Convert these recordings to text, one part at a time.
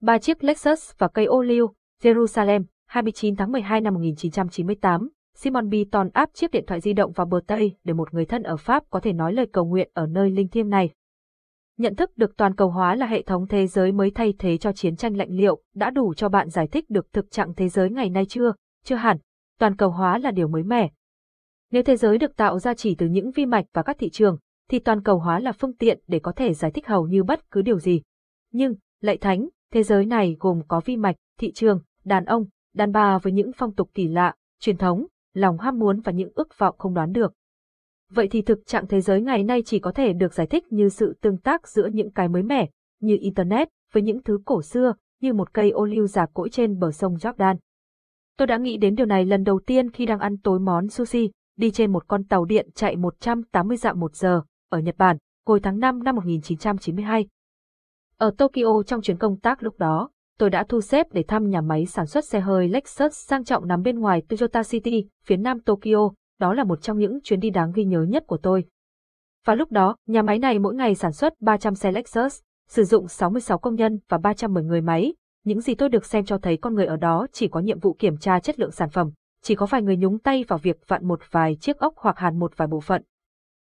ba chiếc Lexus và cây ô liu, Jerusalem, 29 tháng 12 năm 1998. Simon Beaton áp chiếc điện thoại di động vào bờ Tây để một người thân ở Pháp có thể nói lời cầu nguyện ở nơi linh thiêng này. Nhận thức được toàn cầu hóa là hệ thống thế giới mới thay thế cho chiến tranh lạnh liệu đã đủ cho bạn giải thích được thực trạng thế giới ngày nay chưa? Chưa hẳn. Toàn cầu hóa là điều mới mẻ. Nếu thế giới được tạo ra chỉ từ những vi mạch và các thị trường, thì toàn cầu hóa là phương tiện để có thể giải thích hầu như bất cứ điều gì. Nhưng, lạy thánh, thế giới này gồm có vi mạch, thị trường, đàn ông, đàn bà với những phong tục kỳ lạ, truyền thống, lòng ham muốn và những ước vọng không đoán được. Vậy thì thực trạng thế giới ngày nay chỉ có thể được giải thích như sự tương tác giữa những cái mới mẻ, như Internet, với những thứ cổ xưa, như một cây ô liu già cỗi trên bờ sông Jordan. Tôi đã nghĩ đến điều này lần đầu tiên khi đang ăn tối món sushi, đi trên một con tàu điện chạy 180 dặm một giờ, ở Nhật Bản, hồi tháng 5 năm 1992. Ở Tokyo trong chuyến công tác lúc đó, tôi đã thu xếp để thăm nhà máy sản xuất xe hơi Lexus sang trọng nằm bên ngoài Toyota City, phía nam Tokyo, đó là một trong những chuyến đi đáng ghi nhớ nhất của tôi. Và lúc đó, nhà máy này mỗi ngày sản xuất 300 xe Lexus, sử dụng 66 công nhân và 310 người máy. Những gì tôi được xem cho thấy con người ở đó chỉ có nhiệm vụ kiểm tra chất lượng sản phẩm, chỉ có vài người nhúng tay vào việc vặn một vài chiếc ốc hoặc hàn một vài bộ phận.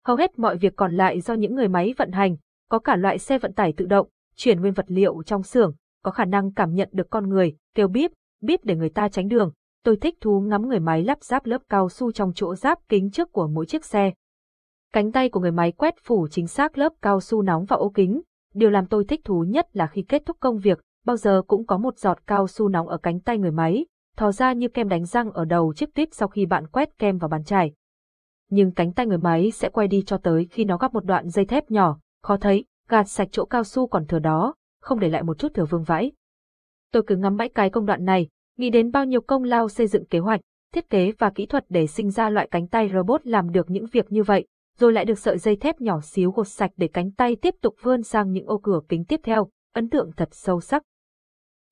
Hầu hết mọi việc còn lại do những người máy vận hành, có cả loại xe vận tải tự động, chuyển nguyên vật liệu trong xưởng, có khả năng cảm nhận được con người, kêu bíp, bíp để người ta tránh đường. Tôi thích thú ngắm người máy lắp ráp lớp cao su trong chỗ giáp kính trước của mỗi chiếc xe. Cánh tay của người máy quét phủ chính xác lớp cao su nóng vào ô kính. Điều làm tôi thích thú nhất là khi kết thúc công việc, bao giờ cũng có một giọt cao su nóng ở cánh tay người máy, thò ra như kem đánh răng ở đầu chiếc tuyết sau khi bạn quét kem vào bàn chải. Nhưng cánh tay người máy sẽ quay đi cho tới khi nó gặp một đoạn dây thép nhỏ, khó thấy, gạt sạch chỗ cao su còn thừa đó, không để lại một chút thừa vương vãi. Tôi cứ ngắm bãi cái công đoạn này, nghĩ đến bao nhiêu công lao xây dựng kế hoạch, thiết kế và kỹ thuật để sinh ra loại cánh tay robot làm được những việc như vậy, rồi lại được sợi dây thép nhỏ xíu gột sạch để cánh tay tiếp tục vươn sang những ô cửa kính tiếp theo, ấn tượng thật sâu sắc.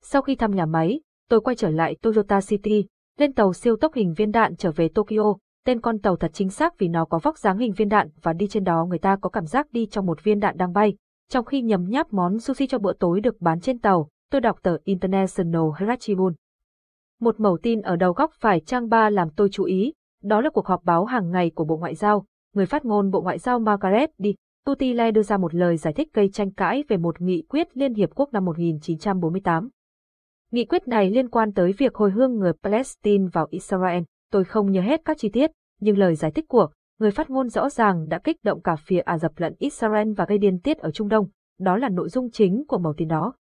Sau khi thăm nhà máy, tôi quay trở lại Toyota City, lên tàu siêu tốc hình viên đạn trở về Tokyo, tên con tàu thật chính xác vì nó có vóc dáng hình viên đạn và đi trên đó người ta có cảm giác đi trong một viên đạn đang bay. Trong khi nhấm nháp món sushi cho bữa tối được bán trên tàu, tôi đọc tờ International Herald Tribune. Một mẩu tin ở đầu góc phải trang ba làm tôi chú ý, đó là cuộc họp báo hàng ngày của Bộ Ngoại giao. Người phát ngôn Bộ Ngoại giao Margaret D. Tutile đưa ra một lời giải thích gây tranh cãi về một nghị quyết Liên Hiệp Quốc năm 1948. Nghị quyết này liên quan tới việc hồi hương người Palestine vào Israel. Tôi không nhớ hết các chi tiết, nhưng lời giải thích của người phát ngôn rõ ràng đã kích động cả phía Ả Rập lẫn Israel và gây điên tiết ở Trung Đông. Đó là nội dung chính của màu tin đó.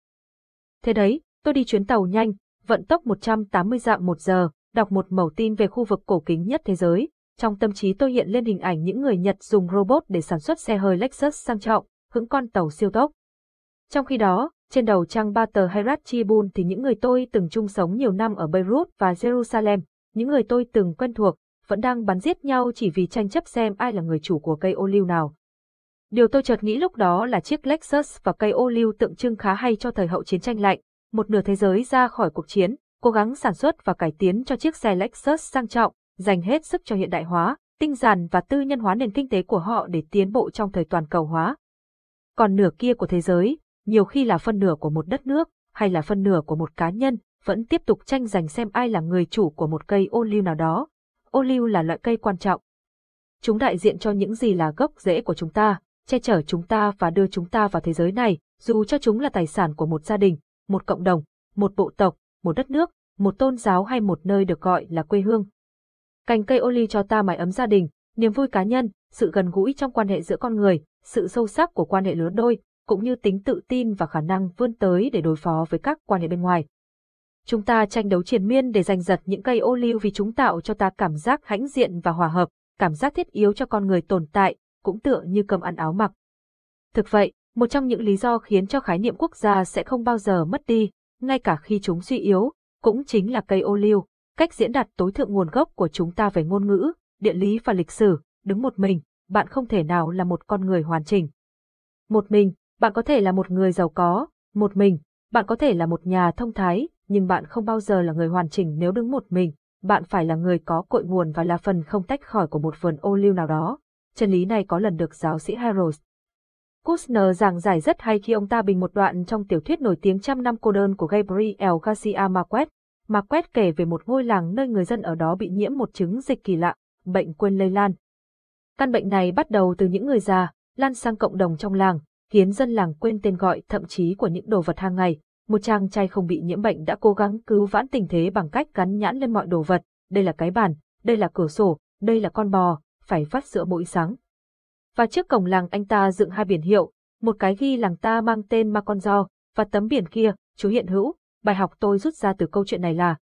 Thế đấy, tôi đi chuyến tàu nhanh, vận tốc 180 dặm một giờ, đọc một mẩu tin về khu vực cổ kính nhất thế giới. Trong tâm trí tôi hiện lên hình ảnh những người Nhật dùng robot để sản xuất xe hơi Lexus sang trọng, hứng con tàu siêu tốc. Trong khi đó, trên đầu trang ba tờ Herald Tribune thì những người tôi từng chung sống nhiều năm ở Beirut và Jerusalem, những người tôi từng quen thuộc, vẫn đang bắn giết nhau chỉ vì tranh chấp xem ai là người chủ của cây ô liu nào. Điều tôi chợt nghĩ lúc đó là chiếc Lexus và cây ô liu tượng trưng khá hay cho thời hậu chiến tranh lạnh, một nửa thế giới ra khỏi cuộc chiến, cố gắng sản xuất và cải tiến cho chiếc xe Lexus sang trọng, dành hết sức cho hiện đại hóa, tinh giản và tư nhân hóa nền kinh tế của họ để tiến bộ trong thời toàn cầu hóa. Còn nửa kia của thế giới, nhiều khi là phân nửa của một đất nước, hay là phân nửa của một cá nhân, vẫn tiếp tục tranh giành xem ai là người chủ của một cây ô liu nào đó. Ô liu là loại cây quan trọng. Chúng đại diện cho những gì là gốc rễ của chúng ta, che chở chúng ta và đưa chúng ta vào thế giới này, dù cho chúng là tài sản của một gia đình, một cộng đồng, một bộ tộc, một đất nước, một tôn giáo hay một nơi được gọi là quê hương. Cành cây ô liu cho ta mái ấm gia đình, niềm vui cá nhân, sự gần gũi trong quan hệ giữa con người, sự sâu sắc của quan hệ lứa đôi, cũng như tính tự tin và khả năng vươn tới để đối phó với các quan hệ bên ngoài. Chúng ta tranh đấu triền miên để giành giật những cây ô liu vì chúng tạo cho ta cảm giác hãnh diện và hòa hợp, cảm giác thiết yếu cho con người tồn tại, cũng tựa như cầm ăn áo mặc. Thực vậy, một trong những lý do khiến cho khái niệm quốc gia sẽ không bao giờ mất đi, ngay cả khi chúng suy yếu, cũng chính là cây ô liu, cách diễn đạt tối thượng nguồn gốc của chúng ta về ngôn ngữ, địa lý và lịch sử, đứng một mình, bạn không thể nào là một con người hoàn chỉnh. Một mình, bạn có thể là một người giàu có, một mình, bạn có thể là một nhà thông thái, nhưng bạn không bao giờ là người hoàn chỉnh nếu đứng một mình, bạn phải là người có cội nguồn và là phần không tách khỏi của một vườn ô lưu nào đó. Chân lý này có lần được giáo sĩ Harold Kushner giảng giải rất hay khi ông ta bình một đoạn trong tiểu thuyết nổi tiếng trăm năm cô đơn của Gabriel Garcia Marquez. Marquez kể về một ngôi làng nơi người dân ở đó bị nhiễm một chứng dịch kỳ lạ, bệnh quên lây lan. Căn bệnh này bắt đầu từ những người già, lan sang cộng đồng trong làng, khiến dân làng quên tên gọi thậm chí của những đồ vật hàng ngày. Một chàng trai không bị nhiễm bệnh đã cố gắng cứu vãn tình thế bằng cách gắn nhãn lên mọi đồ vật. Đây là cái bàn, đây là cửa sổ, đây là con bò, phải phát sữa mỗi sáng. Và trước cổng làng anh ta dựng hai biển hiệu, một cái ghi làng ta mang tên Ma Con Do, và tấm biển kia, chú hiện hữu. Bài học tôi rút ra từ câu chuyện này là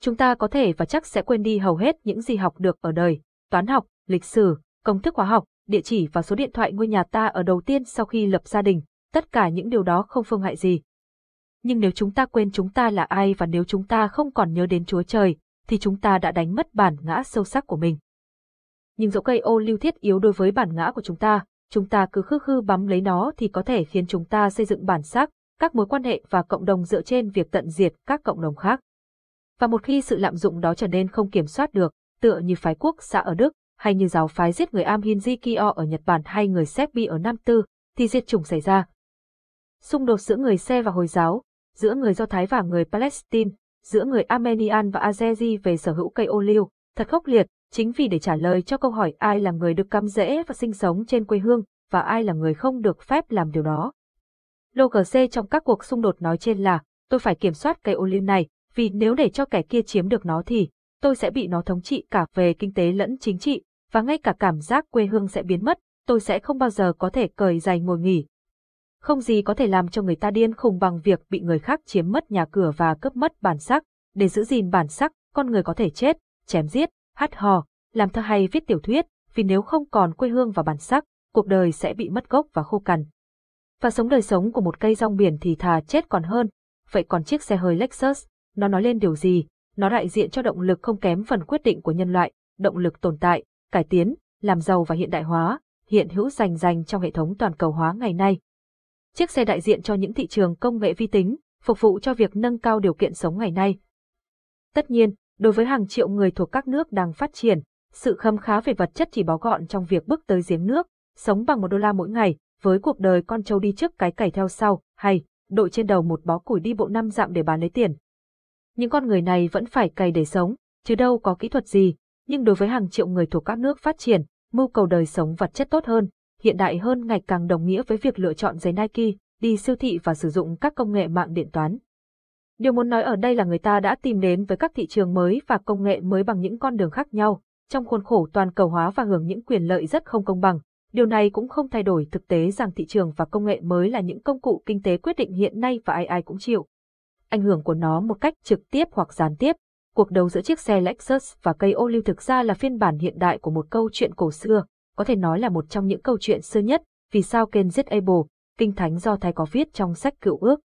Chúng ta có thể và chắc sẽ quên đi hầu hết những gì học được ở đời, toán học, lịch sử, công thức hóa học, địa chỉ và số điện thoại ngôi nhà ta ở đầu tiên sau khi lập gia đình, tất cả những điều đó không phương hại gì. Nhưng nếu chúng ta quên chúng ta là ai và nếu chúng ta không còn nhớ đến Chúa Trời, thì chúng ta đã đánh mất bản ngã sâu sắc của mình. Nhưng dẫu cây ô lưu thiết yếu đối với bản ngã của chúng ta, chúng ta cứ khư khư bám lấy nó thì có thể khiến chúng ta xây dựng bản sắc, các mối quan hệ và cộng đồng dựa trên việc tận diệt các cộng đồng khác. Và một khi sự lạm dụng đó trở nên không kiểm soát được, tựa như phái quốc xã ở Đức, hay như giáo phái giết người Am Hinjikyo ở Nhật Bản hay người Serbi ở Nam Tư, thì diệt chủng xảy ra. Xung đột giữa người xe và Hồi giáo, giữa người Do Thái và người Palestine, giữa người Armenian và Azeri về sở hữu cây ô liu, thật khốc liệt, chính vì để trả lời cho câu hỏi ai là người được cắm rễ và sinh sống trên quê hương, và ai là người không được phép làm điều đó. Lô GC trong các cuộc xung đột nói trên là, tôi phải kiểm soát cây ô liu này, vì nếu để cho kẻ kia chiếm được nó thì, tôi sẽ bị nó thống trị cả về kinh tế lẫn chính trị, và ngay cả cảm giác quê hương sẽ biến mất, tôi sẽ không bao giờ có thể cởi giày ngồi nghỉ. Không gì có thể làm cho người ta điên khùng bằng việc bị người khác chiếm mất nhà cửa và cướp mất bản sắc. Để giữ gìn bản sắc, con người có thể chết, chém giết, hát hò, làm thơ hay viết tiểu thuyết, vì nếu không còn quê hương và bản sắc, cuộc đời sẽ bị mất gốc và khô cằn. Và sống đời sống của một cây rong biển thì thà chết còn hơn. Vậy còn chiếc xe hơi Lexus, nó nói lên điều gì? Nó đại diện cho động lực không kém phần quyết định của nhân loại, động lực tồn tại, cải tiến, làm giàu và hiện đại hóa, hiện hữu rành rành trong hệ thống toàn cầu hóa ngày nay. Chiếc xe đại diện cho những thị trường công nghệ vi tính, phục vụ cho việc nâng cao điều kiện sống ngày nay. Tất nhiên, đối với hàng triệu người thuộc các nước đang phát triển, sự khâm khá về vật chất chỉ bó gọn trong việc bước tới giếng nước, sống bằng một đô la mỗi ngày, với cuộc đời con trâu đi trước cái cày theo sau, hay đội trên đầu một bó củi đi bộ năm dặm để bán lấy tiền. Những con người này vẫn phải cày để sống, chứ đâu có kỹ thuật gì, nhưng đối với hàng triệu người thuộc các nước phát triển, mưu cầu đời sống vật chất tốt hơn, hiện đại hơn ngày càng đồng nghĩa với việc lựa chọn giày Nike, đi siêu thị và sử dụng các công nghệ mạng điện toán. Điều muốn nói ở đây là người ta đã tìm đến với các thị trường mới và công nghệ mới bằng những con đường khác nhau, trong khuôn khổ toàn cầu hóa và hưởng những quyền lợi rất không công bằng. Điều này cũng không thay đổi thực tế rằng thị trường và công nghệ mới là những công cụ kinh tế quyết định hiện nay và ai ai cũng chịu. Ảnh hưởng của nó một cách trực tiếp hoặc gián tiếp, cuộc đấu giữa chiếc xe Lexus và cây ô liu thực ra là phiên bản hiện đại của một câu chuyện cổ xưa, có thể nói là một trong những câu chuyện xưa nhất, vì sao Ken giết Abel, kinh thánh do Thái có viết trong sách cựu ước.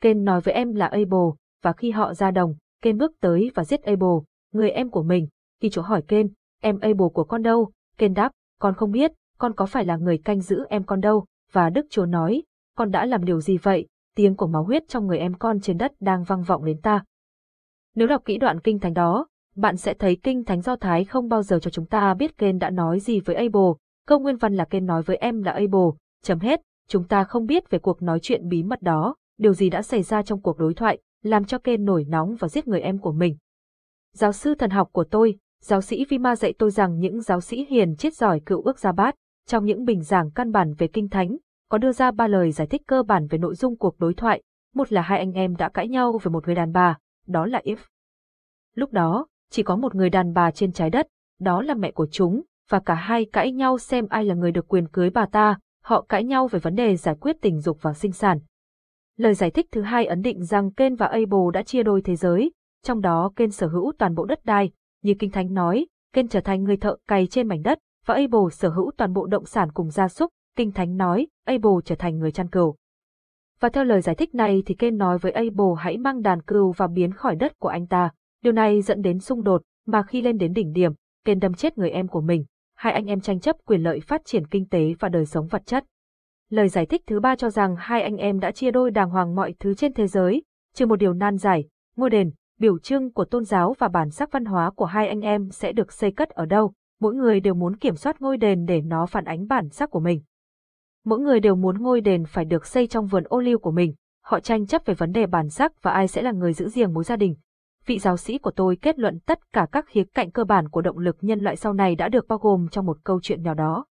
Ken nói với em là Abel, và khi họ ra đồng, Ken bước tới và giết Abel, người em của mình. Khi chỗ hỏi Ken, em Abel của con đâu? Ken đáp, con không biết, con có phải là người canh giữ em con đâu? Và Đức Chúa nói, con đã làm điều gì vậy? Tiếng của máu huyết trong người em con trên đất đang vang vọng đến ta. Nếu đọc kỹ đoạn kinh thánh đó, bạn sẽ thấy kinh thánh Do Thái không bao giờ cho chúng ta biết Ken đã nói gì với Abel, câu nguyên văn là Ken nói với em là Abel, chấm hết, chúng ta không biết về cuộc nói chuyện bí mật đó, điều gì đã xảy ra trong cuộc đối thoại, làm cho Ken nổi nóng và giết người em của mình. Giáo sư thần học của tôi, giáo sĩ Vima dạy tôi rằng những giáo sĩ hiền chết giỏi cựu ước gia bát, trong những bình giảng căn bản về kinh thánh, có đưa ra ba lời giải thích cơ bản về nội dung cuộc đối thoại, một là hai anh em đã cãi nhau về một người đàn bà, đó là If. Lúc đó, chỉ có một người đàn bà trên trái đất, đó là mẹ của chúng, và cả hai cãi nhau xem ai là người được quyền cưới bà ta, họ cãi nhau về vấn đề giải quyết tình dục và sinh sản. Lời giải thích thứ hai ấn định rằng Ken và Abel đã chia đôi thế giới, trong đó Ken sở hữu toàn bộ đất đai, như Kinh Thánh nói, Ken trở thành người thợ cày trên mảnh đất, và Abel sở hữu toàn bộ động sản cùng gia súc, Kinh Thánh nói, Abel trở thành người chăn cừu. Và theo lời giải thích này thì Ken nói với Abel hãy mang đàn cừu và biến khỏi đất của anh ta. Điều này dẫn đến xung đột, mà khi lên đến đỉnh điểm, Ken đâm chết người em của mình. Hai anh em tranh chấp quyền lợi phát triển kinh tế và đời sống vật chất. Lời giải thích thứ ba cho rằng hai anh em đã chia đôi đàng hoàng mọi thứ trên thế giới, trừ một điều nan giải, ngôi đền, biểu trưng của tôn giáo và bản sắc văn hóa của hai anh em sẽ được xây cất ở đâu, mỗi người đều muốn kiểm soát ngôi đền để nó phản ánh bản sắc của mình. Mỗi người đều muốn ngôi đền phải được xây trong vườn ô liu của mình. Họ tranh chấp về vấn đề bản sắc và ai sẽ là người giữ riêng mối gia đình. Vị giáo sĩ của tôi kết luận tất cả các khía cạnh cơ bản của động lực nhân loại sau này đã được bao gồm trong một câu chuyện nhỏ đó.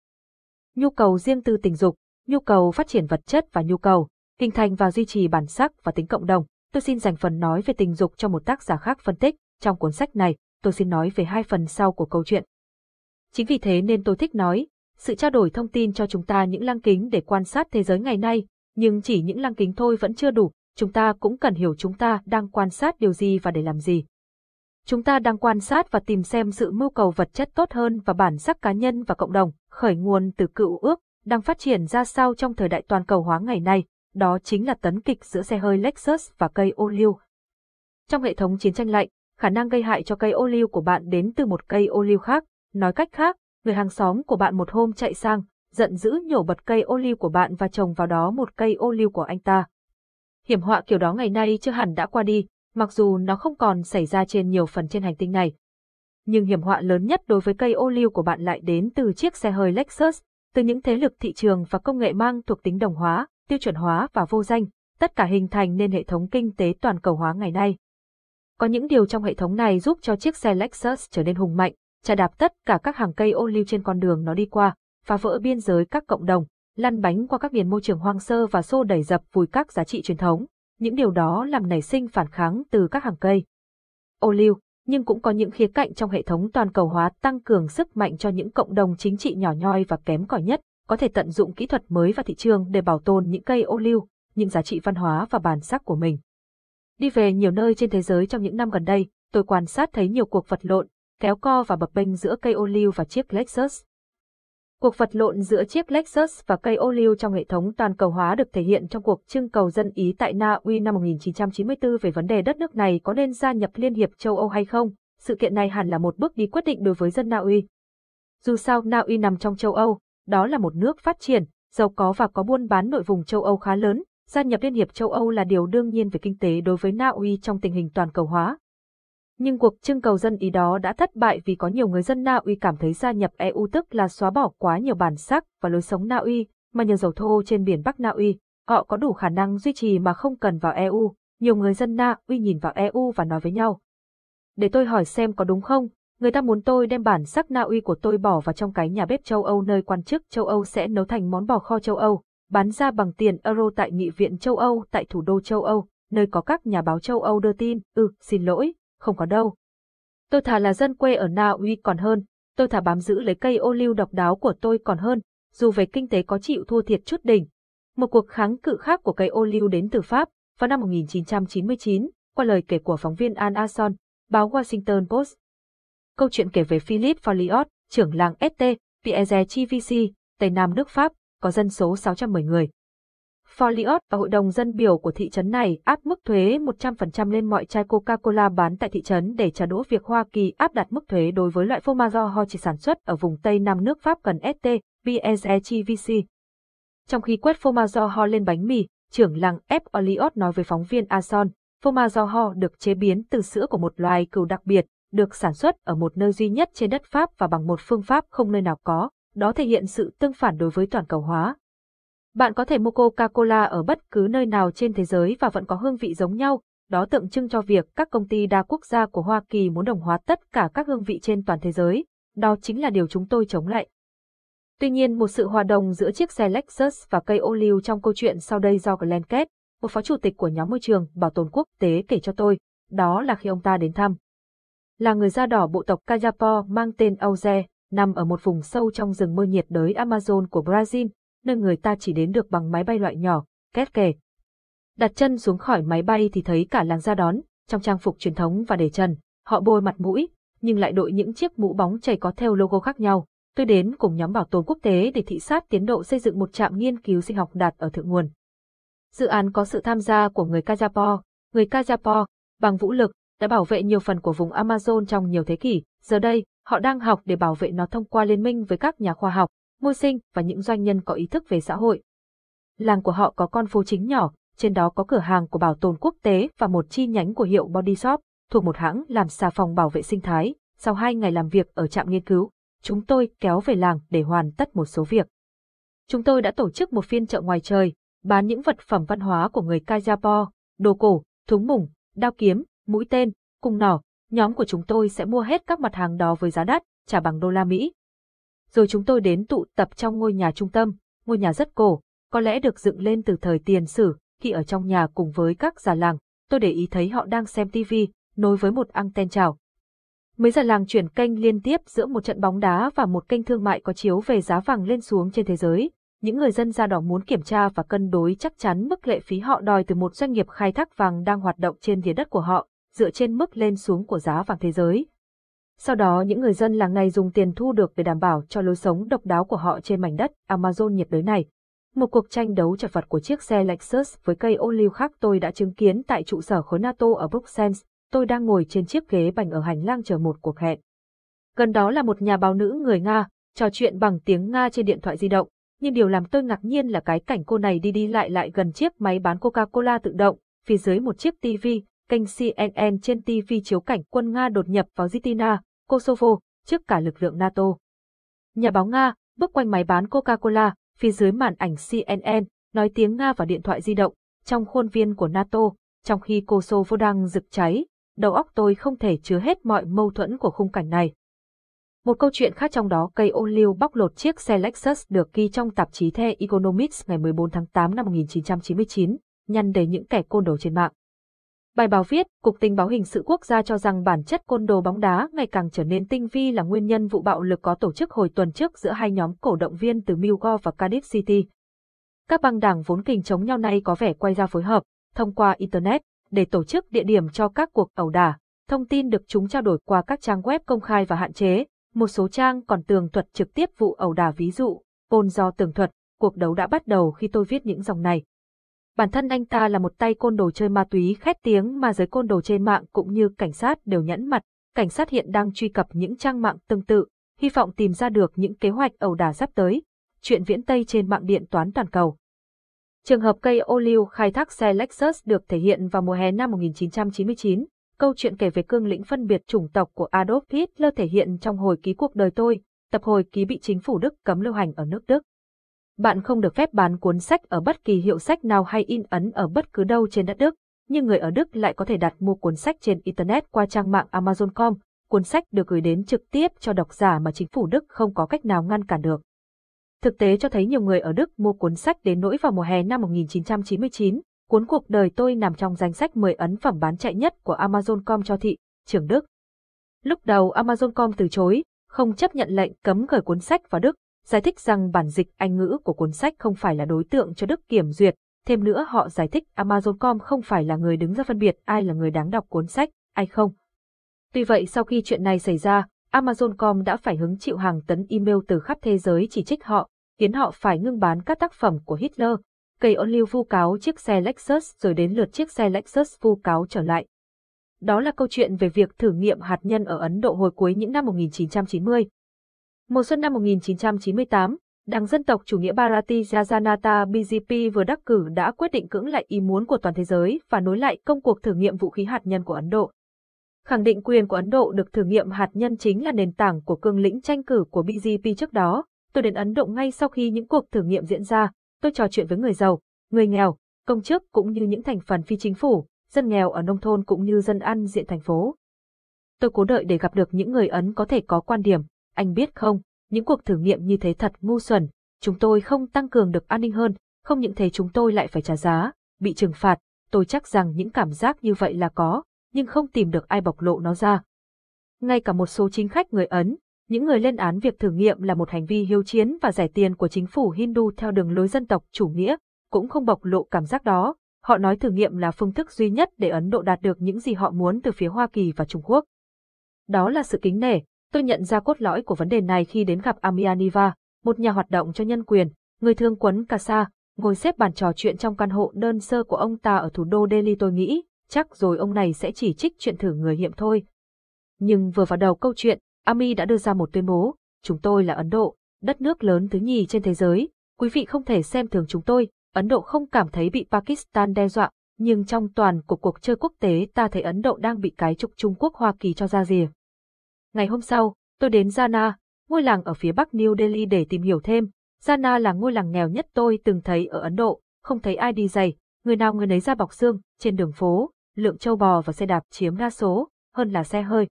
Nhu cầu riêng tư tình dục, nhu cầu phát triển vật chất và nhu cầu, hình thành và duy trì bản sắc và tính cộng đồng. Tôi xin dành phần nói về tình dục cho một tác giả khác phân tích. Trong cuốn sách này, tôi xin nói về hai phần sau của câu chuyện. Chính vì thế nên tôi thích nói, sự trao đổi thông tin cho chúng ta những lăng kính để quan sát thế giới ngày nay, nhưng chỉ những lăng kính thôi vẫn chưa đủ, chúng ta cũng cần hiểu chúng ta đang quan sát điều gì và để làm gì. Chúng ta đang quan sát và tìm xem sự mưu cầu vật chất tốt hơn và bản sắc cá nhân và cộng đồng, khởi nguồn từ cựu ước, đang phát triển ra sao trong thời đại toàn cầu hóa ngày nay, đó chính là tấn kịch giữa xe hơi Lexus và cây ô liu. Trong hệ thống chiến tranh lạnh, khả năng gây hại cho cây ô liu của bạn đến từ một cây ô liu khác, nói cách khác, người hàng xóm của bạn một hôm chạy sang, giận dữ nhổ bật cây ô liu của bạn và trồng vào đó một cây ô liu của anh ta. Hiểm họa kiểu đó ngày nay chưa hẳn đã qua đi, mặc dù nó không còn xảy ra trên nhiều phần trên hành tinh này. Nhưng hiểm họa lớn nhất đối với cây ô liu của bạn lại đến từ chiếc xe hơi Lexus, từ những thế lực thị trường và công nghệ mang thuộc tính đồng hóa, tiêu chuẩn hóa và vô danh, tất cả hình thành nên hệ thống kinh tế toàn cầu hóa ngày nay. Có những điều trong hệ thống này giúp cho chiếc xe Lexus trở nên hùng mạnh, trả đạp tất cả các hàng cây ô liu trên con đường nó đi qua, phá vỡ biên giới các cộng đồng, lăn bánh qua các miền môi trường hoang sơ và xô đẩy dập vùi các giá trị truyền thống. Những điều đó làm nảy sinh phản kháng từ các hàng cây. Ô liu, nhưng cũng có những khía cạnh trong hệ thống toàn cầu hóa tăng cường sức mạnh cho những cộng đồng chính trị nhỏ nhoi và kém cỏi nhất, có thể tận dụng kỹ thuật mới và thị trường để bảo tồn những cây ô liu, những giá trị văn hóa và bản sắc của mình. Đi về nhiều nơi trên thế giới trong những năm gần đây, tôi quan sát thấy nhiều cuộc vật lộn, kéo co và bập bênh giữa cây ô liu và chiếc Lexus. Cuộc vật lộn giữa chiếc Lexus và cây ô liu trong hệ thống toàn cầu hóa được thể hiện trong cuộc trưng cầu dân Ý tại Na Uy năm 1994 về vấn đề đất nước này có nên gia nhập Liên hiệp châu Âu hay không. Sự kiện này hẳn là một bước đi quyết định đối với dân Na Uy. Dù sao Na Uy nằm trong châu Âu, đó là một nước phát triển, giàu có và có buôn bán nội vùng châu Âu khá lớn. Gia nhập Liên hiệp châu Âu là điều đương nhiên về kinh tế đối với Na Uy trong tình hình toàn cầu hóa. Nhưng cuộc trưng cầu dân Ý đó đã thất bại vì có nhiều người dân Na Uy cảm thấy gia nhập EU tức là xóa bỏ quá nhiều bản sắc và lối sống Na Uy, mà nhờ dầu thô trên biển Bắc Na Uy, họ có đủ khả năng duy trì mà không cần vào EU. Nhiều người dân Na Uy nhìn vào EU và nói với nhau. Để tôi hỏi xem có đúng không, người ta muốn tôi đem bản sắc Na Uy của tôi bỏ vào trong cái nhà bếp châu Âu nơi quan chức châu Âu sẽ nấu thành món bò kho châu Âu, bán ra bằng tiền euro tại nghị viện châu Âu tại thủ đô châu Âu, nơi có các nhà báo châu Âu đưa tin, ừ, xin lỗi, không có đâu. Tôi thà là dân quê ở Na Uy còn hơn, tôi thà bám giữ lấy cây ô liu độc đáo của tôi còn hơn, dù về kinh tế có chịu thua thiệt chút đỉnh. Một cuộc kháng cự khác của cây ô liu đến từ Pháp, vào năm 1999, qua lời kể của phóng viên An Ason, báo Washington Post. Câu chuyện kể về Philip Folliot, trưởng làng ST, Pierre GVC, Tây Nam nước Pháp, có dân số 610 người. Folliot và hội đồng dân biểu của thị trấn này áp mức thuế 100% lên mọi chai Coca-Cola bán tại thị trấn để trả đũa việc Hoa Kỳ áp đặt mức thuế đối với loại phô mai do họ chỉ sản xuất ở vùng Tây Nam nước Pháp gần ST, BSEGVC. Trong khi quét phô mai do ho lên bánh mì, trưởng làng F. Oliot nói với phóng viên Ason, phô mai do ho được chế biến từ sữa của một loài cừu đặc biệt, được sản xuất ở một nơi duy nhất trên đất Pháp và bằng một phương pháp không nơi nào có, đó thể hiện sự tương phản đối với toàn cầu hóa. Bạn có thể mua Coca-Cola ở bất cứ nơi nào trên thế giới và vẫn có hương vị giống nhau, đó tượng trưng cho việc các công ty đa quốc gia của Hoa Kỳ muốn đồng hóa tất cả các hương vị trên toàn thế giới, đó chính là điều chúng tôi chống lại. Tuy nhiên một sự hòa đồng giữa chiếc xe Lexus và cây ô liu trong câu chuyện sau đây do Glenn Kett, một phó chủ tịch của nhóm môi trường bảo tồn quốc tế kể cho tôi, đó là khi ông ta đến thăm. Là người da đỏ bộ tộc Kayapo mang tên Auze, nằm ở một vùng sâu trong rừng mưa nhiệt đới Amazon của Brazil, nơi người ta chỉ đến được bằng máy bay loại nhỏ, két kề. Đặt chân xuống khỏi máy bay thì thấy cả làng ra đón, trong trang phục truyền thống và để trần, họ bôi mặt mũi, nhưng lại đội những chiếc mũ bóng chảy có theo logo khác nhau. Tôi đến cùng nhóm bảo tồn quốc tế để thị sát tiến độ xây dựng một trạm nghiên cứu sinh học đạt ở thượng nguồn. Dự án có sự tham gia của người Kajapo, người Kajapo, bằng vũ lực, đã bảo vệ nhiều phần của vùng Amazon trong nhiều thế kỷ. Giờ đây, họ đang học để bảo vệ nó thông qua liên minh với các nhà khoa học, môi sinh và những doanh nhân có ý thức về xã hội. Làng của họ có con phố chính nhỏ, trên đó có cửa hàng của bảo tồn quốc tế và một chi nhánh của hiệu Body Shop, thuộc một hãng làm xà phòng bảo vệ sinh thái. Sau hai ngày làm việc ở trạm nghiên cứu, chúng tôi kéo về làng để hoàn tất một số việc. Chúng tôi đã tổ chức một phiên chợ ngoài trời, bán những vật phẩm văn hóa của người Kajapo, đồ cổ, thúng mùng, đao kiếm, mũi tên, cung nỏ. Nhóm của chúng tôi sẽ mua hết các mặt hàng đó với giá đắt, trả bằng đô la Mỹ. Rồi chúng tôi đến tụ tập trong ngôi nhà trung tâm, ngôi nhà rất cổ, có lẽ được dựng lên từ thời tiền sử, khi ở trong nhà cùng với các già làng, tôi để ý thấy họ đang xem TV, nối với một anten chào. Mấy già làng chuyển kênh liên tiếp giữa một trận bóng đá và một kênh thương mại có chiếu về giá vàng lên xuống trên thế giới. Những người dân da đỏ muốn kiểm tra và cân đối chắc chắn mức lệ phí họ đòi từ một doanh nghiệp khai thác vàng đang hoạt động trên địa đất của họ, dựa trên mức lên xuống của giá vàng thế giới. Sau đó những người dân làng này dùng tiền thu được để đảm bảo cho lối sống độc đáo của họ trên mảnh đất Amazon nhiệt đới này. Một cuộc tranh đấu chật vật của chiếc xe Lexus với cây ô liu khác tôi đã chứng kiến tại trụ sở khối NATO ở Bruxelles, tôi đang ngồi trên chiếc ghế bành ở hành lang chờ một cuộc hẹn. Gần đó là một nhà báo nữ người Nga, trò chuyện bằng tiếng Nga trên điện thoại di động, nhưng điều làm tôi ngạc nhiên là cái cảnh cô này đi đi lại lại gần chiếc máy bán Coca-Cola tự động, phía dưới một chiếc TV, kênh CNN trên TV chiếu cảnh quân Nga đột nhập vào Zitina, Kosovo, trước cả lực lượng NATO. Nhà báo Nga, bước quanh máy bán Coca-Cola, phía dưới màn ảnh CNN, nói tiếng Nga vào điện thoại di động, trong khuôn viên của NATO, trong khi Kosovo đang rực cháy, đầu óc tôi không thể chứa hết mọi mâu thuẫn của khung cảnh này. Một câu chuyện khác trong đó cây ô liu bóc lột chiếc xe Lexus được ghi trong tạp chí The Economist ngày 14 tháng 8 năm 1999, nhăn đầy những kẻ côn đồ trên mạng. Bài báo viết, Cục Tình báo Hình sự Quốc gia cho rằng bản chất côn đồ bóng đá ngày càng trở nên tinh vi là nguyên nhân vụ bạo lực có tổ chức hồi tuần trước giữa hai nhóm cổ động viên từ Millwall và Cardiff City. Các băng đảng vốn kình chống nhau nay có vẻ quay ra phối hợp, thông qua Internet, để tổ chức địa điểm cho các cuộc ẩu đả. Thông tin được chúng trao đổi qua các trang web công khai và hạn chế, một số trang còn tường thuật trực tiếp vụ ẩu đả ví dụ, Côn do tường thuật, cuộc đấu đã bắt đầu khi tôi viết những dòng này. Bản thân anh ta là một tay côn đồ chơi ma túy khét tiếng mà giới côn đồ trên mạng cũng như cảnh sát đều nhẫn mặt. Cảnh sát hiện đang truy cập những trang mạng tương tự, hy vọng tìm ra được những kế hoạch ẩu đả sắp tới. Chuyện viễn Tây trên mạng điện toán toàn cầu. Trường hợp cây ô liu khai thác xe Lexus được thể hiện vào mùa hè năm 1999. Câu chuyện kể về cương lĩnh phân biệt chủng tộc của Adolf Hitler thể hiện trong hồi ký cuộc đời tôi, tập hồi ký bị chính phủ Đức cấm lưu hành ở nước Đức. Bạn không được phép bán cuốn sách ở bất kỳ hiệu sách nào hay in ấn ở bất cứ đâu trên đất Đức, nhưng người ở Đức lại có thể đặt mua cuốn sách trên Internet qua trang mạng Amazon.com. Cuốn sách được gửi đến trực tiếp cho độc giả mà chính phủ Đức không có cách nào ngăn cản được. Thực tế cho thấy nhiều người ở Đức mua cuốn sách đến nỗi vào mùa hè năm 1999, cuốn cuộc đời tôi nằm trong danh sách 10 ấn phẩm bán chạy nhất của Amazon.com cho thị trường Đức. Lúc đầu Amazon.com từ chối, không chấp nhận lệnh cấm gửi cuốn sách vào Đức, giải thích rằng bản dịch Anh ngữ của cuốn sách không phải là đối tượng cho Đức kiểm duyệt, thêm nữa họ giải thích Amazon.com không phải là người đứng ra phân biệt ai là người đáng đọc cuốn sách, ai không. Tuy vậy sau khi chuyện này xảy ra, Amazon.com đã phải hứng chịu hàng tấn email từ khắp thế giới chỉ trích họ, khiến họ phải ngưng bán các tác phẩm của Hitler. Cây ôn lưu vu cáo chiếc xe Lexus rồi đến lượt chiếc xe Lexus vu cáo trở lại. Đó là câu chuyện về việc thử nghiệm hạt nhân ở Ấn Độ hồi cuối những năm 1990. Mùa xuân năm 1998, Đảng Dân tộc Chủ nghĩa Bharatiya Janata BJP vừa đắc cử đã quyết định cưỡng lại ý muốn của toàn thế giới và nối lại công cuộc thử nghiệm vũ khí hạt nhân của Ấn Độ. Khẳng định quyền của Ấn Độ được thử nghiệm hạt nhân chính là nền tảng của cương lĩnh tranh cử của BJP trước đó. Tôi đến Ấn Độ ngay sau khi những cuộc thử nghiệm diễn ra, tôi trò chuyện với người giàu, người nghèo, công chức cũng như những thành phần phi chính phủ, dân nghèo ở nông thôn cũng như dân ăn diện thành phố. Tôi cố đợi để gặp được những người Ấn có thể có quan điểm, anh biết không, những cuộc thử nghiệm như thế thật ngu xuẩn, chúng tôi không tăng cường được an ninh hơn, không những thế chúng tôi lại phải trả giá, bị trừng phạt, tôi chắc rằng những cảm giác như vậy là có, nhưng không tìm được ai bộc lộ nó ra. Ngay cả một số chính khách người Ấn, những người lên án việc thử nghiệm là một hành vi hiếu chiến và giải tiền của chính phủ Hindu theo đường lối dân tộc chủ nghĩa, cũng không bộc lộ cảm giác đó. Họ nói thử nghiệm là phương thức duy nhất để Ấn Độ đạt được những gì họ muốn từ phía Hoa Kỳ và Trung Quốc. Đó là sự kính nể, tôi nhận ra cốt lõi của vấn đề này khi đến gặp Amianiva, một nhà hoạt động cho nhân quyền, người thương quấn Kasa, ngồi xếp bàn trò chuyện trong căn hộ đơn sơ của ông ta ở thủ đô Delhi tôi nghĩ, chắc rồi ông này sẽ chỉ trích chuyện thử người hiểm thôi. Nhưng vừa vào đầu câu chuyện, Ami đã đưa ra một tuyên bố, chúng tôi là Ấn Độ, đất nước lớn thứ nhì trên thế giới, quý vị không thể xem thường chúng tôi, Ấn Độ không cảm thấy bị Pakistan đe dọa, nhưng trong toàn cuộc cuộc chơi quốc tế ta thấy Ấn Độ đang bị cái trục Trung Quốc Hoa Kỳ cho ra rìa. Ngày hôm sau, tôi đến Jana, ngôi làng ở phía bắc New Delhi để tìm hiểu thêm. Jana là ngôi làng nghèo nhất tôi từng thấy ở Ấn Độ, không thấy ai đi giày, người nào người nấy ra bọc xương, trên đường phố, lượng châu bò và xe đạp chiếm đa số, hơn là xe hơi.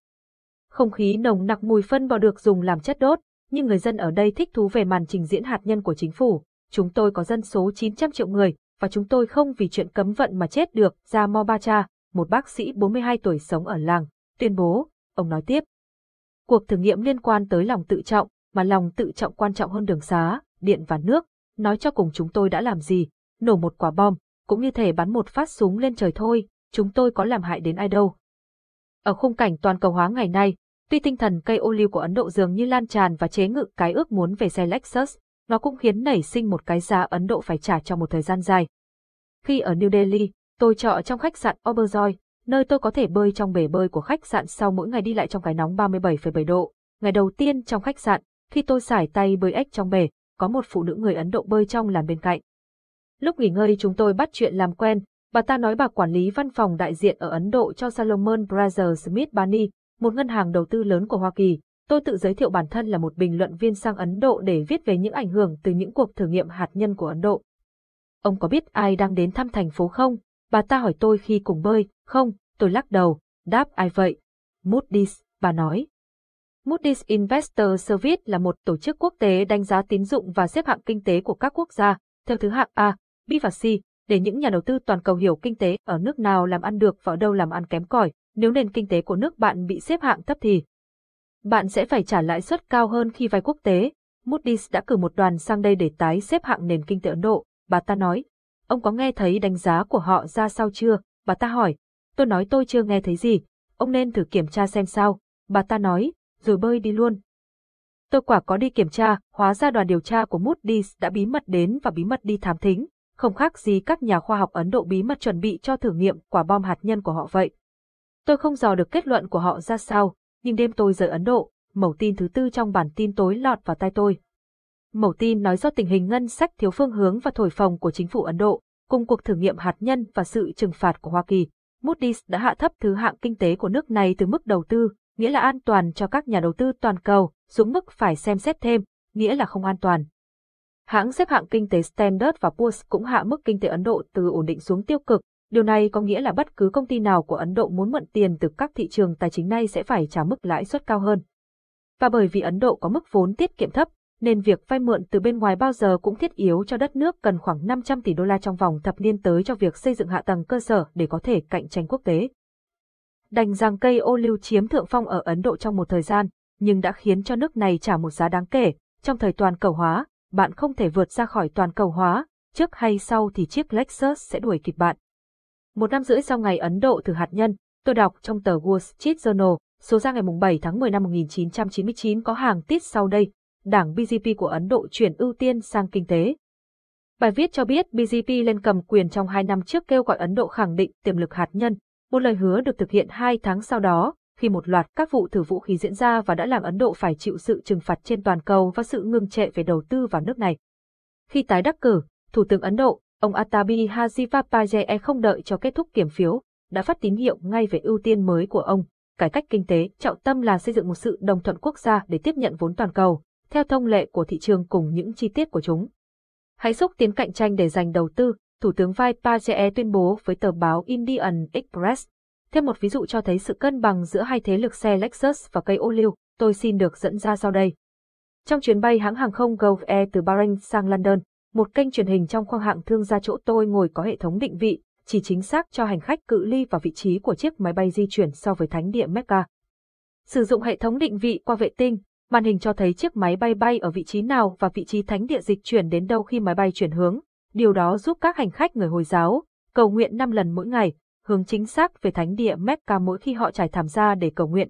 Không khí nồng nặc mùi phân bò được dùng làm chất đốt, nhưng người dân ở đây thích thú về màn trình diễn hạt nhân của chính phủ. Chúng tôi có dân số 900 triệu người, và chúng tôi không vì chuyện cấm vận mà chết được, ra Mobacha, một bác sĩ 42 tuổi sống ở làng, tuyên bố, ông nói tiếp. Cuộc thử nghiệm liên quan tới lòng tự trọng, mà lòng tự trọng quan trọng hơn đường xá, điện và nước, nói cho cùng chúng tôi đã làm gì, nổ một quả bom, cũng như thể bắn một phát súng lên trời thôi, chúng tôi có làm hại đến ai đâu. Ở khung cảnh toàn cầu hóa ngày nay, tuy tinh thần cây ô liu của Ấn Độ dường như lan tràn và chế ngự cái ước muốn về xe Lexus, nó cũng khiến nảy sinh một cái giá Ấn Độ phải trả trong một thời gian dài. Khi ở New Delhi, tôi trọ trong khách sạn Oberoi, nơi tôi có thể bơi trong bể bơi của khách sạn sau mỗi ngày đi lại trong cái nóng 37,7 độ. Ngày đầu tiên trong khách sạn, khi tôi xải tay bơi ếch trong bể, có một phụ nữ người Ấn Độ bơi trong làm bên cạnh. Lúc nghỉ ngơi chúng tôi bắt chuyện làm quen, bà ta nói bà quản lý văn phòng đại diện ở Ấn Độ cho Salomon Brothers Smith Barney, một ngân hàng đầu tư lớn của Hoa Kỳ. Tôi tự giới thiệu bản thân là một bình luận viên sang Ấn Độ để viết về những ảnh hưởng từ những cuộc thử nghiệm hạt nhân của Ấn Độ. Ông có biết ai đang đến thăm thành phố không? Bà ta hỏi tôi khi cùng bơi, không, tôi lắc đầu, đáp ai vậy? Moody's, bà nói. Moody's Investor Service là một tổ chức quốc tế đánh giá tín dụng và xếp hạng kinh tế của các quốc gia, theo thứ hạng A, B và C, để những nhà đầu tư toàn cầu hiểu kinh tế ở nước nào làm ăn được và ở đâu làm ăn kém cỏi. Nếu nền kinh tế của nước bạn bị xếp hạng thấp thì bạn sẽ phải trả lãi suất cao hơn khi vay quốc tế. Moody's đã cử một đoàn sang đây để tái xếp hạng nền kinh tế Ấn Độ, bà ta nói. Ông có nghe thấy đánh giá của họ ra sao chưa? Bà ta hỏi. Tôi nói tôi chưa nghe thấy gì. Ông nên thử kiểm tra xem sao. Bà ta nói, rồi bơi đi luôn. Tôi quả có đi kiểm tra, hóa ra đoàn điều tra của Moody's đã bí mật đến và bí mật đi thám thính, không khác gì các nhà khoa học Ấn Độ bí mật chuẩn bị cho thử nghiệm quả bom hạt nhân của họ vậy. Tôi không dò được kết luận của họ ra sao, nhưng đêm tôi rời Ấn Độ, mẩu tin thứ tư trong bản tin tối lọt vào tai tôi. Mẩu tin nói do tình hình ngân sách thiếu phương hướng và thổi phồng của chính phủ Ấn Độ, cùng cuộc thử nghiệm hạt nhân và sự trừng phạt của Hoa Kỳ, Moody's đã hạ thấp thứ hạng kinh tế của nước này từ mức đầu tư, nghĩa là an toàn cho các nhà đầu tư toàn cầu, xuống mức phải xem xét thêm, nghĩa là không an toàn. Hãng xếp hạng kinh tế Standard và Poor's cũng hạ mức kinh tế Ấn Độ từ ổn định xuống tiêu cực. Điều này có nghĩa là bất cứ công ty nào của Ấn Độ muốn mượn tiền từ các thị trường tài chính này sẽ phải trả mức lãi suất cao hơn. Và bởi vì Ấn Độ có mức vốn tiết kiệm thấp, nên việc vay mượn từ bên ngoài bao giờ cũng thiết yếu cho đất nước cần khoảng 500 tỷ đô la trong vòng thập niên tới cho việc xây dựng hạ tầng cơ sở để có thể cạnh tranh quốc tế. Đành rằng cây ô liu chiếm thượng phong ở Ấn Độ trong một thời gian, nhưng đã khiến cho nước này trả một giá đáng kể. Trong thời toàn cầu hóa, bạn không thể vượt ra khỏi toàn cầu hóa, trước hay sau thì chiếc Lexus sẽ đuổi kịp bạn. Một năm rưỡi sau ngày Ấn Độ thử hạt nhân, tôi đọc trong tờ Wall Street Journal, số ra ngày 7 tháng 10 năm 1999 có hàng tít sau đây, đảng BJP của Ấn Độ chuyển ưu tiên sang kinh tế. Bài viết cho biết BJP lên cầm quyền trong hai năm trước kêu gọi Ấn Độ khẳng định tiềm lực hạt nhân, một lời hứa được thực hiện hai tháng sau đó, khi một loạt các vụ thử vũ khí diễn ra và đã làm Ấn Độ phải chịu sự trừng phạt trên toàn cầu và sự ngừng trệ về đầu tư vào nước này. Khi tái đắc cử, Thủ tướng Ấn Độ, ông Atabi Hajivapaje không đợi cho kết thúc kiểm phiếu, đã phát tín hiệu ngay về ưu tiên mới của ông, cải cách kinh tế, trọng tâm là xây dựng một sự đồng thuận quốc gia để tiếp nhận vốn toàn cầu, theo thông lệ của thị trường cùng những chi tiết của chúng. Hãy xúc tiến cạnh tranh để giành đầu tư, Thủ tướng Vipache tuyên bố với tờ báo Indian Express. Thêm một ví dụ cho thấy sự cân bằng giữa hai thế lực xe Lexus và cây ô liu, tôi xin được dẫn ra sau đây. Trong chuyến bay hãng hàng không Gulf Air từ Bahrain sang London, một kênh truyền hình trong khoang hạng thương gia chỗ tôi ngồi có hệ thống định vị, chỉ chính xác cho hành khách cự ly và vị trí của chiếc máy bay di chuyển so với thánh địa Mecca. Sử dụng hệ thống định vị qua vệ tinh, màn hình cho thấy chiếc máy bay bay ở vị trí nào và vị trí thánh địa dịch chuyển đến đâu khi máy bay chuyển hướng. Điều đó giúp các hành khách người Hồi giáo cầu nguyện 5 lần mỗi ngày, hướng chính xác về thánh địa Mecca mỗi khi họ trải thảm ra để cầu nguyện.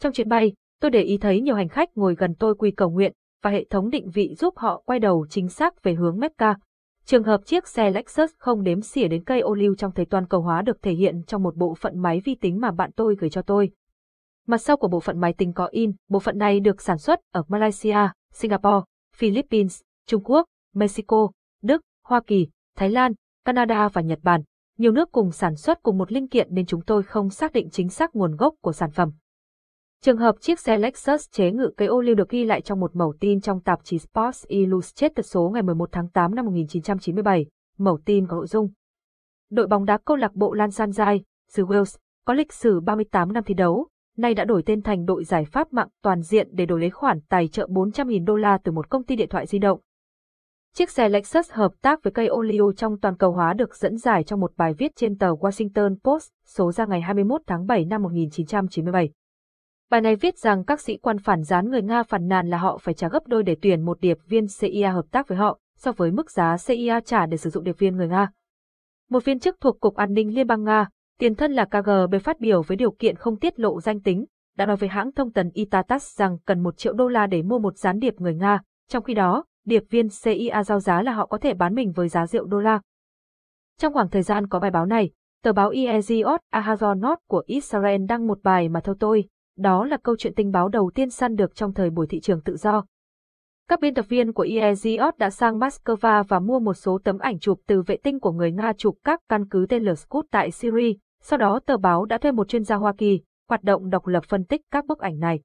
Trong chuyến bay, tôi để ý thấy nhiều hành khách ngồi gần tôi quy cầu nguyện, và hệ thống định vị giúp họ quay đầu chính xác về hướng Mecca. Trường hợp chiếc xe Lexus không đếm xỉa đến cây ô liu trong thời toàn cầu hóa được thể hiện trong một bộ phận máy vi tính mà bạn tôi gửi cho tôi. Mặt sau của bộ phận máy tính có in, bộ phận này được sản xuất ở Malaysia, Singapore, Philippines, Trung Quốc, Mexico, Đức, Hoa Kỳ, Thái Lan, Canada và Nhật Bản. Nhiều nước cùng sản xuất cùng một linh kiện nên chúng tôi không xác định chính xác nguồn gốc của sản phẩm. Trường hợp chiếc xe Lexus chế ngự cây ô liu được ghi lại trong một mẩu tin trong tạp chí Sports Illustrated số ngày 11 tháng 8 năm 1997. Mẩu tin có nội dung. Đội bóng đá câu lạc bộ Lan Sanjai, xứ Wales, có lịch sử 38 năm thi đấu, nay đã đổi tên thành đội giải pháp mạng toàn diện để đổi lấy khoản tài trợ 400.000 đô la từ một công ty điện thoại di động. Chiếc xe Lexus hợp tác với cây Olio trong toàn cầu hóa được dẫn giải trong một bài viết trên tờ Washington Post số ra ngày 21 tháng 7 năm 1997. Bài này viết rằng các sĩ quan phản gián người Nga phản nàn là họ phải trả gấp đôi để tuyển một điệp viên CIA hợp tác với họ, so với mức giá CIA trả để sử dụng điệp viên người Nga. Một viên chức thuộc Cục An ninh Liên bang Nga, tiền thân là KGB phát biểu với điều kiện không tiết lộ danh tính, đã nói với hãng thông tấn Itatas rằng cần một triệu đô la để mua một gián điệp người Nga, trong khi đó, điệp viên CIA giao giá là họ có thể bán mình với giá rượu đô la. Trong khoảng thời gian có bài báo này, tờ báo Yeziot Ahazonot của Israel đăng một bài mà theo tôi, đó là câu chuyện tình báo đầu tiên săn được trong thời buổi thị trường tự do. Các biên tập viên của Yeziot đã sang Moscow và mua một số tấm ảnh chụp từ vệ tinh của người Nga chụp các căn cứ tên là tại Syria, sau đó tờ báo đã thuê một chuyên gia Hoa Kỳ, hoạt động độc lập phân tích các bức ảnh này.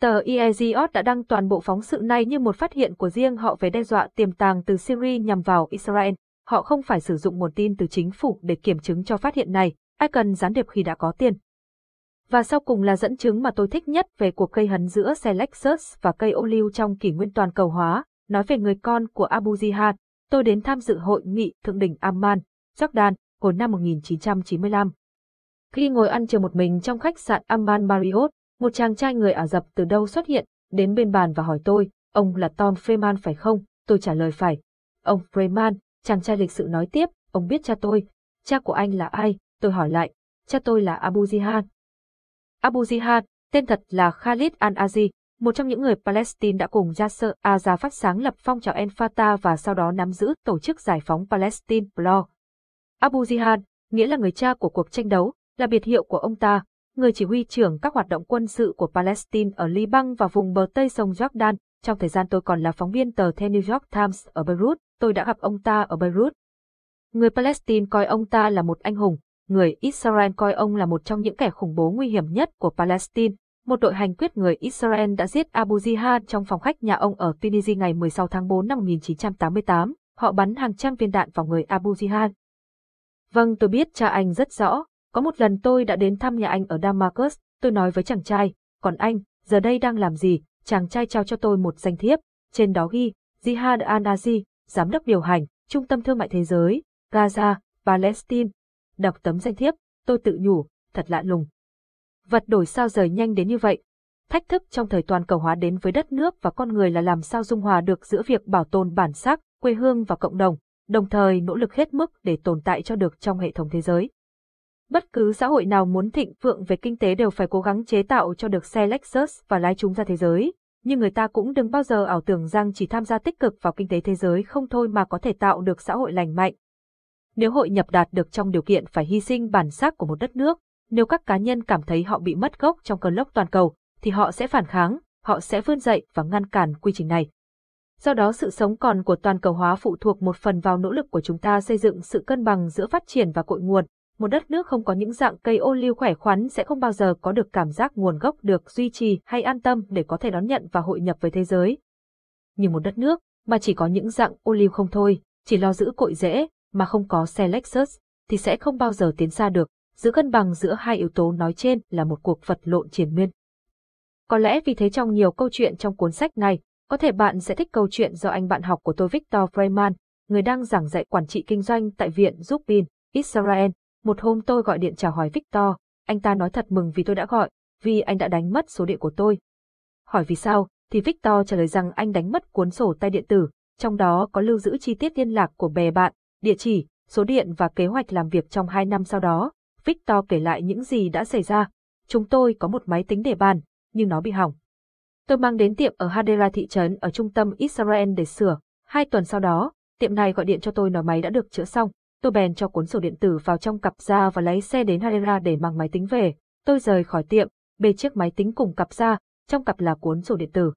Tờ Yeziot đã đăng toàn bộ phóng sự này như một phát hiện của riêng họ về đe dọa tiềm tàng từ Syria nhằm vào Israel. Họ không phải sử dụng nguồn tin từ chính phủ để kiểm chứng cho phát hiện này, ai cần gián điệp khi đã có tiền. Và sau cùng là dẫn chứng mà tôi thích nhất về cuộc cây hấn giữa xe Lexus và cây ô liu trong kỷ nguyên toàn cầu hóa, nói về người con của Abu Jihad. Tôi đến tham dự hội nghị thượng đỉnh Amman, Jordan, hồi năm 1995. Khi ngồi ăn chiều một mình trong khách sạn Amman Marriott, một chàng trai người Ả Rập từ đâu xuất hiện, đến bên bàn và hỏi tôi, ông là Tom Freeman phải không? Tôi trả lời phải. Ông Freeman, chàng trai lịch sự nói tiếp, ông biết cha tôi. Cha của anh là ai? Tôi hỏi lại. Cha tôi là Abu Jihad. Abu Jihad, tên thật là Khalid al-Azi, một trong những người Palestine đã cùng Yasser Arafat sáng lập phong trào Al-Fatah và sau đó nắm giữ tổ chức giải phóng Palestine Bloc. Abu Jihad, nghĩa là người cha của cuộc tranh đấu, là biệt hiệu của ông ta, người chỉ huy trưởng các hoạt động quân sự của Palestine ở Liban và vùng bờ Tây sông Jordan. Trong thời gian tôi còn là phóng viên tờ The New York Times ở Beirut, tôi đã gặp ông ta ở Beirut. Người Palestine coi ông ta là một anh hùng, người Israel coi ông là một trong những kẻ khủng bố nguy hiểm nhất của Palestine. Một đội hành quyết người Israel đã giết Abu Jihad trong phòng khách nhà ông ở Tunisia ngày 16 tháng 4 năm 1988. Họ bắn hàng trăm viên đạn vào người Abu Jihad. Vâng, tôi biết cha anh rất rõ. Có một lần tôi đã đến thăm nhà anh ở Damascus, tôi nói với chàng trai, còn anh, giờ đây đang làm gì? Chàng trai trao cho tôi một danh thiếp, trên đó ghi, Jihad al Giám đốc điều hành, Trung tâm Thương mại Thế giới, Gaza, Palestine, đọc tấm danh thiếp, tôi tự nhủ, thật lạ lùng. Vật đổi sao rời nhanh đến như vậy. Thách thức trong thời toàn cầu hóa đến với đất nước và con người là làm sao dung hòa được giữa việc bảo tồn bản sắc, quê hương và cộng đồng, đồng thời nỗ lực hết mức để tồn tại cho được trong hệ thống thế giới. Bất cứ xã hội nào muốn thịnh vượng về kinh tế đều phải cố gắng chế tạo cho được xe Lexus và lái chúng ra thế giới, nhưng người ta cũng đừng bao giờ ảo tưởng rằng chỉ tham gia tích cực vào kinh tế thế giới không thôi mà có thể tạo được xã hội lành mạnh, nếu hội nhập đạt được trong điều kiện phải hy sinh bản sắc của một đất nước, nếu các cá nhân cảm thấy họ bị mất gốc trong cơn lốc toàn cầu, thì họ sẽ phản kháng, họ sẽ vươn dậy và ngăn cản quy trình này. Do đó sự sống còn của toàn cầu hóa phụ thuộc một phần vào nỗ lực của chúng ta xây dựng sự cân bằng giữa phát triển và cội nguồn. Một đất nước không có những dạng cây ô liu khỏe khoắn sẽ không bao giờ có được cảm giác nguồn gốc được duy trì hay an tâm để có thể đón nhận và hội nhập với thế giới. Nhưng một đất nước mà chỉ có những dạng ô liu không thôi, chỉ lo giữ cội rễ, mà không có xe Lexus, thì sẽ không bao giờ tiến xa được. Giữ cân bằng giữa hai yếu tố nói trên là một cuộc vật lộn triền miên. Có lẽ vì thế trong nhiều câu chuyện trong cuốn sách này, có thể bạn sẽ thích câu chuyện do anh bạn học của tôi Victor Freeman, người đang giảng dạy quản trị kinh doanh tại Viện Zubin, Israel. Một hôm tôi gọi điện chào hỏi Victor, anh ta nói thật mừng vì tôi đã gọi, vì anh đã đánh mất số điện của tôi. Hỏi vì sao, thì Victor trả lời rằng anh đánh mất cuốn sổ tay điện tử, trong đó có lưu giữ chi tiết liên lạc của bè bạn, địa chỉ, số điện và kế hoạch làm việc trong 2 năm sau đó. Victor kể lại những gì đã xảy ra. Chúng tôi có một máy tính để bàn, nhưng nó bị hỏng. Tôi mang đến tiệm ở Hadera thị trấn ở trung tâm Israel để sửa. Hai tuần sau đó, tiệm này gọi điện cho tôi nói máy đã được chữa xong. Tôi bèn cho cuốn sổ điện tử vào trong cặp da và lấy xe đến Hadera để mang máy tính về. Tôi rời khỏi tiệm, bê chiếc máy tính cùng cặp da trong cặp là cuốn sổ điện tử.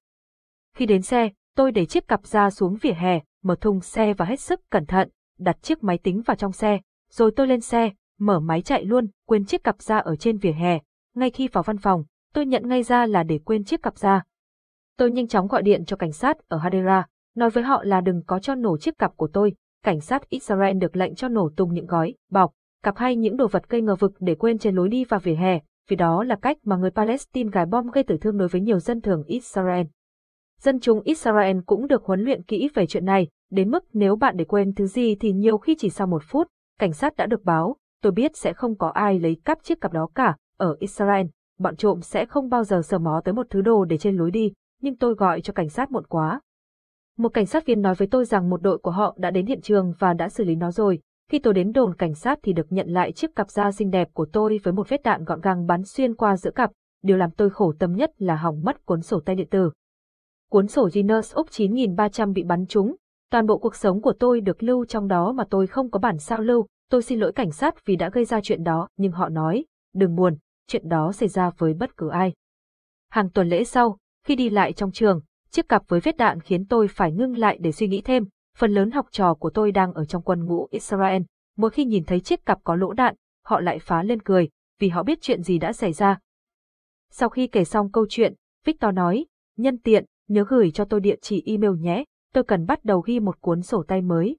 Khi đến xe, tôi để chiếc cặp da xuống vỉa hè, mở thùng xe và hết sức cẩn thận, đặt chiếc máy tính vào trong xe, rồi tôi lên xe, mở máy chạy luôn, quên chiếc cặp da ở trên vỉa hè. Ngay khi vào văn phòng, Tôi nhận ngay ra là để quên chiếc cặp da Tôi nhanh chóng gọi điện cho cảnh sát ở Hadera, nói với họ là đừng có cho nổ chiếc cặp của tôi. Cảnh sát Israel được lệnh cho nổ tung những gói, bọc, cặp hay những đồ vật gây ngờ vực để quên trên lối đi và vỉa hè, vì đó là cách mà người Palestine gài bom gây tử thương đối với nhiều dân thường Israel. Dân chúng Israel cũng được huấn luyện kỹ về chuyện này, đến mức nếu bạn để quên thứ gì thì nhiều khi chỉ sau một phút, cảnh sát đã được báo, tôi biết sẽ không có ai lấy cắp chiếc cặp đó cả, ở Israel, bọn trộm sẽ không bao giờ sờ mó tới một thứ đồ để trên lối đi, nhưng tôi gọi cho cảnh sát muộn quá. Một cảnh sát viên nói với tôi rằng một đội của họ đã đến hiện trường và đã xử lý nó rồi. Khi tôi đến đồn cảnh sát thì được nhận lại chiếc cặp da xinh đẹp của tôi với một vết đạn gọn gàng bắn xuyên qua giữa cặp. Điều làm tôi khổ tâm nhất là hỏng mất cuốn sổ tay điện tử. Cuốn sổ Guinness Úc 9300 bị bắn trúng. Toàn bộ cuộc sống của tôi được lưu trong đó mà tôi không có bản sao lưu. Tôi xin lỗi cảnh sát vì đã gây ra chuyện đó, nhưng họ nói, đừng buồn, chuyện đó xảy ra với bất cứ ai. Hàng tuần lễ sau, khi đi lại trong trường, chiếc cặp với vết đạn khiến tôi phải ngưng lại để suy nghĩ thêm. Phần lớn học trò của tôi đang ở trong quân ngũ Israel. Mỗi khi nhìn thấy chiếc cặp có lỗ đạn, họ lại phá lên cười, vì họ biết chuyện gì đã xảy ra. Sau khi kể xong câu chuyện, Victor nói, nhân tiện, nhớ gửi cho tôi địa chỉ email nhé, tôi cần bắt đầu ghi một cuốn sổ tay mới,